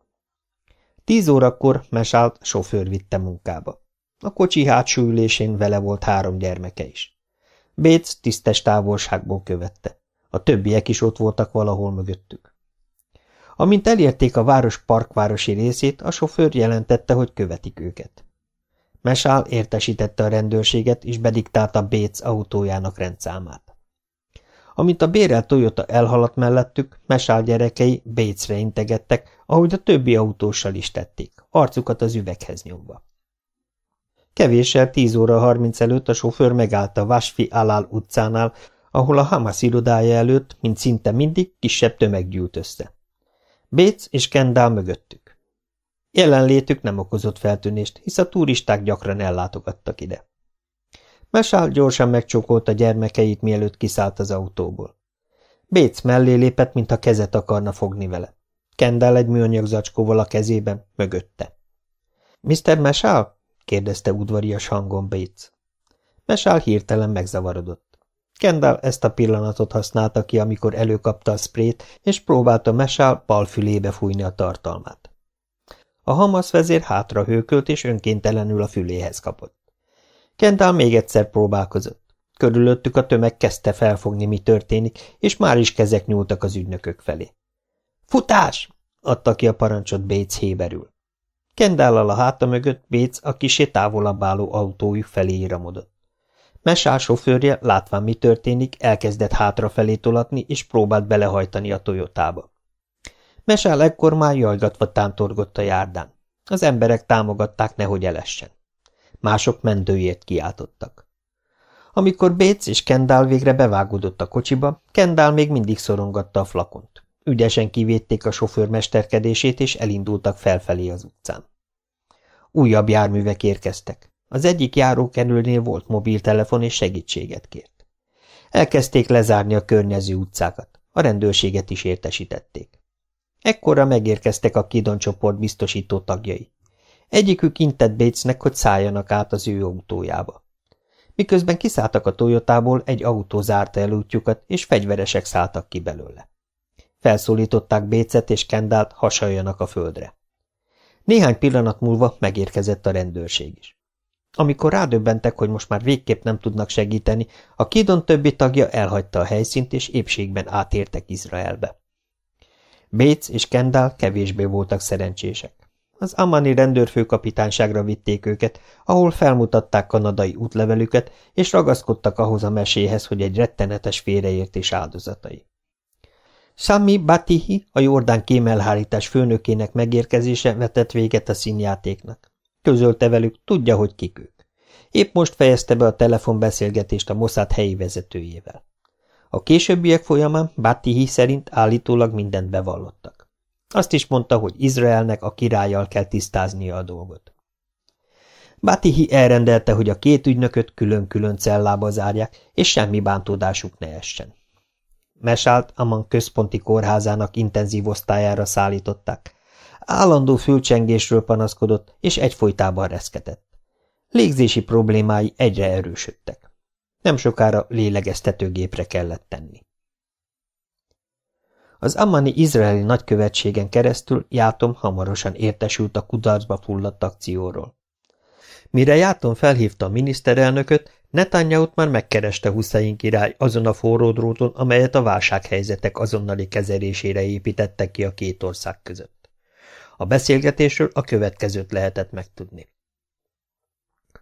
A: Tíz órakor Mesált sofőr vitte munkába. A kocsi hátsó ülésén vele volt három gyermeke is. Bates tisztes távolságból követte. A többiek is ott voltak valahol mögöttük. Amint elérték a város parkvárosi részét, a sofőr jelentette, hogy követik őket. Mesál értesítette a rendőrséget, és bediktálta Bates autójának rendszámát. Amint a bérelt Toyota elhaladt mellettük, Mesál gyerekei Batesre integettek, ahogy a többi autóssal is tették, arcukat az üveghez nyomva. Kevéssel 10 óra 30 előtt a sofőr megállt a Vasfi Alal utcánál, ahol a Hamas irodája előtt, mint szinte mindig, kisebb tömeg gyűlt össze. Bates és Kendall mögöttük. Jelenlétük nem okozott feltűnést, hisz a turisták gyakran ellátogattak ide. Mesál gyorsan megcsókolta gyermekeit, mielőtt kiszállt az autóból. Bates mellé lépett, mintha kezet akarna fogni vele. Kendall egy műanyag zacskóval a kezében, mögötte. – Mr. Mesál? – kérdezte udvarias hangon Bates. Mesál hirtelen megzavarodott. Kendall ezt a pillanatot használta ki, amikor előkapta a sprét, és próbálta Mesál bal fülébe fújni a tartalmát. A Hamas vezér hátra hőkölt, és önkéntelenül a füléhez kapott. Kendall még egyszer próbálkozott. Körülöttük a tömeg kezdte felfogni, mi történik, és már is kezek nyúltak az ügynökök felé. – Futás! – adta ki a parancsot Bates héberül. Kendállal a háta mögött Bates a kisé távolabb álló autójuk felé iramodott. Mesál sofőrje, látván mi történik, elkezdett hátrafelé tolatni, és próbált belehajtani a Toyotába. Mesál ekkor már jajgatva tántorgott a járdán. Az emberek támogatták, nehogy elessen. Mások mentőért kiáltottak. Amikor Bates és Kendall végre bevágódott a kocsiba, Kendall még mindig szorongatta a flakont. Ügyesen kivédték a sofőr mesterkedését, és elindultak felfelé az utcán. Újabb járművek érkeztek. Az egyik járókerülnél volt mobiltelefon, és segítséget kért. Elkezdték lezárni a környező utcákat. A rendőrséget is értesítették. Ekkorra megérkeztek a Kidon csoport biztosító tagjai. Egyikük intett Batesnek, hogy szálljanak át az ő autójába. Miközben kiszálltak a Toyotából, egy autó zárta el útjukat, és fegyveresek szálltak ki belőle. Felszólították Bécet és Kendált, hasaljanak a földre. Néhány pillanat múlva megérkezett a rendőrség is. Amikor rádöbbentek, hogy most már végképp nem tudnak segíteni, a Kidon többi tagja elhagyta a helyszínt, és épségben átértek Izraelbe. Bates és Kendall kevésbé voltak szerencsések. Az Amani rendőrfőkapitányságra vitték őket, ahol felmutatták kanadai útlevelüket, és ragaszkodtak ahhoz a meséhez, hogy egy rettenetes félreértés áldozatai. Sami Batihi, a Jordán kémelhárítás főnökének megérkezése vetett véget a színjátéknak. Közölte velük, tudja, hogy kik ők. Épp most fejezte be a telefonbeszélgetést a Mossad helyi vezetőjével. A későbbiek folyamán Batihi szerint állítólag mindent bevallottak. Azt is mondta, hogy Izraelnek a királlyal kell tisztáznia a dolgot. Batihi elrendelte, hogy a két ügynököt külön-külön cellába zárják, és semmi bántódásuk ne essen. Mesált Aman központi kórházának intenzív osztályára szállították. Állandó fülcsengésről panaszkodott, és egyfolytában reszketett. Légzési problémái egyre erősödtek. Nem sokára lélegeztetőgépre kellett tenni. Az Ammani izraeli nagykövetségen keresztül Játom hamarosan értesült a kudarcba fulladt akcióról. Mire Játom felhívta a miniszterelnököt, Netanyahu-t már megkereste Hussein király azon a forró dróton, amelyet a válsághelyzetek azonnali kezelésére építettek ki a két ország között. A beszélgetésről a következőt lehetett megtudni.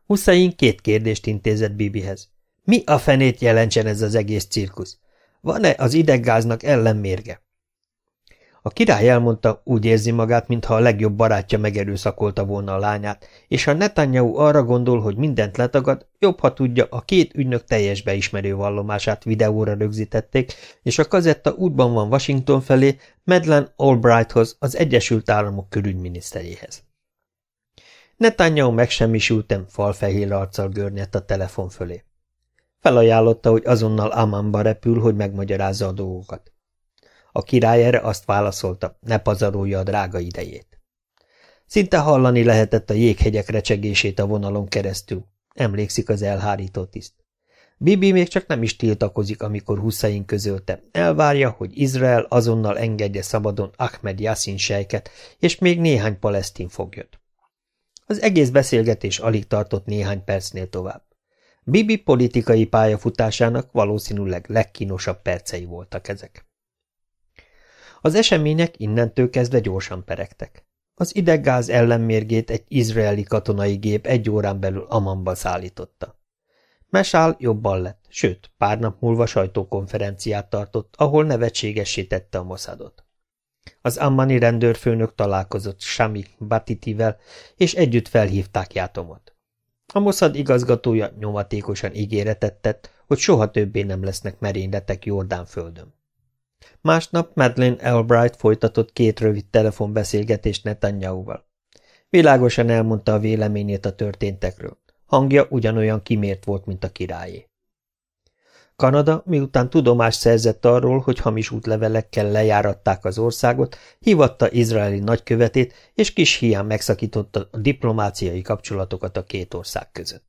A: Hussein két kérdést intézett Bibihez. Mi a fenét jelentsen ez az egész cirkusz? Van-e az ideggáznak ellenmérge? A király elmondta, úgy érzi magát, mintha a legjobb barátja megerőszakolta volna a lányát, és ha Netanyahu arra gondol, hogy mindent letagad, jobb, ha tudja, a két ügynök teljes beismerő vallomását videóra rögzítették, és a kazetta útban van Washington felé, Madeleine Albrighthoz, az Egyesült Államok külügyminiszteréhez. Netanyahu megsemmisültem, falfehér arccal görnyedt a telefon fölé. Felajánlotta, hogy azonnal Ammanba repül, hogy megmagyarázza a dolgokat. A király erre azt válaszolta, ne pazarolja a drága idejét. Szinte hallani lehetett a jéghegyek recsegését a vonalon keresztül, emlékszik az elhárító tiszt. Bibi még csak nem is tiltakozik, amikor Hussein közölte. Elvárja, hogy Izrael azonnal engedje szabadon Ahmed Yassin sejket, és még néhány palesztin foglyot. Az egész beszélgetés alig tartott néhány percnél tovább. Bibi politikai pályafutásának valószínűleg legkínosabb percei voltak ezek. Az események innentől kezdve gyorsan peregtek. Az ideggáz ellenmérgét egy izraeli katonai gép egy órán belül Amanba szállította. Mesál jobban lett, sőt, pár nap múlva sajtókonferenciát tartott, ahol nevetségessé tette a moszadot. Az ammani rendőrfőnök találkozott Sami Batitivel, és együtt felhívták Játomot. A moszad igazgatója nyomatékosan ígéretet tett, hogy soha többé nem lesznek merényletek Jordán földön. Másnap Madeleine Albright folytatott két rövid telefonbeszélgetést Netanyahu-val. Világosan elmondta a véleményét a történtekről. Hangja ugyanolyan kimért volt, mint a királyé. Kanada, miután tudomást szerzett arról, hogy hamis útlevelekkel lejáratták az országot, hívatta izraeli nagykövetét, és kis hián megszakította a diplomáciai kapcsolatokat a két ország között.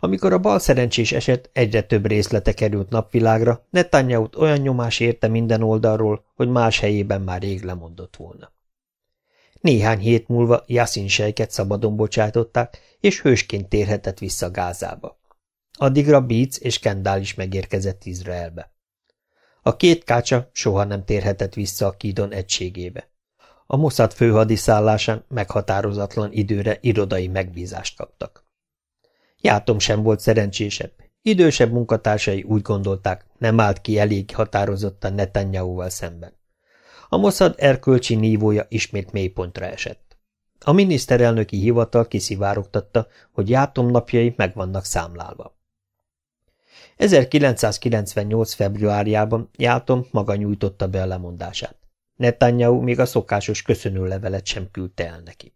A: Amikor a bal szerencsés eset egyre több részlete került napvilágra, netanyahu olyan nyomás érte minden oldalról, hogy más helyében már rég lemondott volna. Néhány hét múlva Yassin sejket szabadon bocsátották, és hősként térhetett vissza Gázába. Addigra Beats és Kendall is megérkezett Izraelbe. A két kácsa soha nem térhetett vissza a Kidon egységébe. A Mossad főhadiszállásán meghatározatlan időre irodai megbízást kaptak. Játom sem volt szerencsésebb. Idősebb munkatársai úgy gondolták, nem állt ki elég határozottan Netanyahu-val szemben. A Mossad erkölcsi nívója ismét mélypontra esett. A miniszterelnöki hivatal kiszivárogtatta, hogy Játom napjai meg vannak számlálva. 1998. februárjában Játom maga nyújtotta be a lemondását. Netanyahu még a szokásos köszönőlevelet sem küldte el neki.